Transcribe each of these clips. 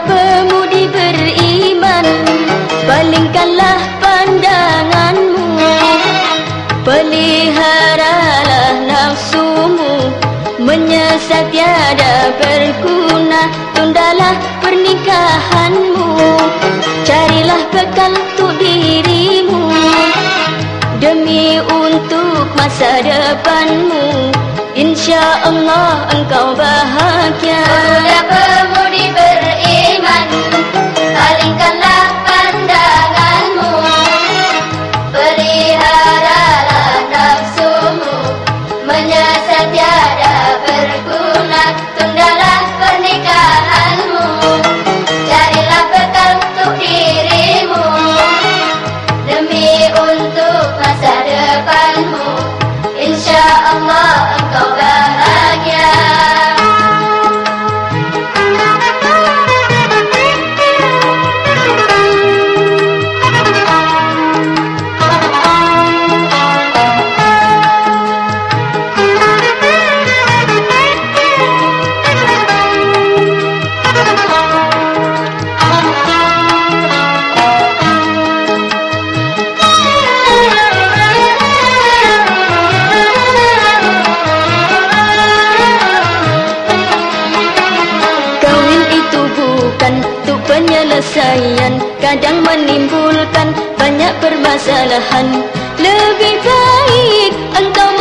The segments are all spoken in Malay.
Pemuda-pemudi beriman Palingkanlah pandanganmu. Peliharalah nafsumu Menyesat tiada berguna. Tundalah pernikahanmu Carilah bekal untuk dirimu. Demi untuk masa depanmu Insya Allah engkau bahagia Manya penyelesaian Kadang menimbulkan banyak permasalahan. Lebih baik engkau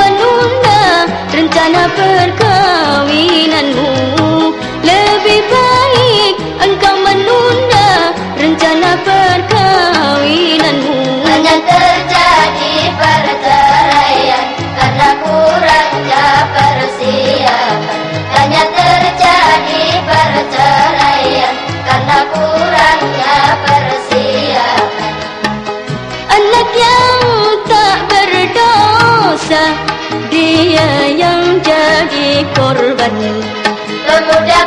Dia yang jadi korban. Pemuda-pemudi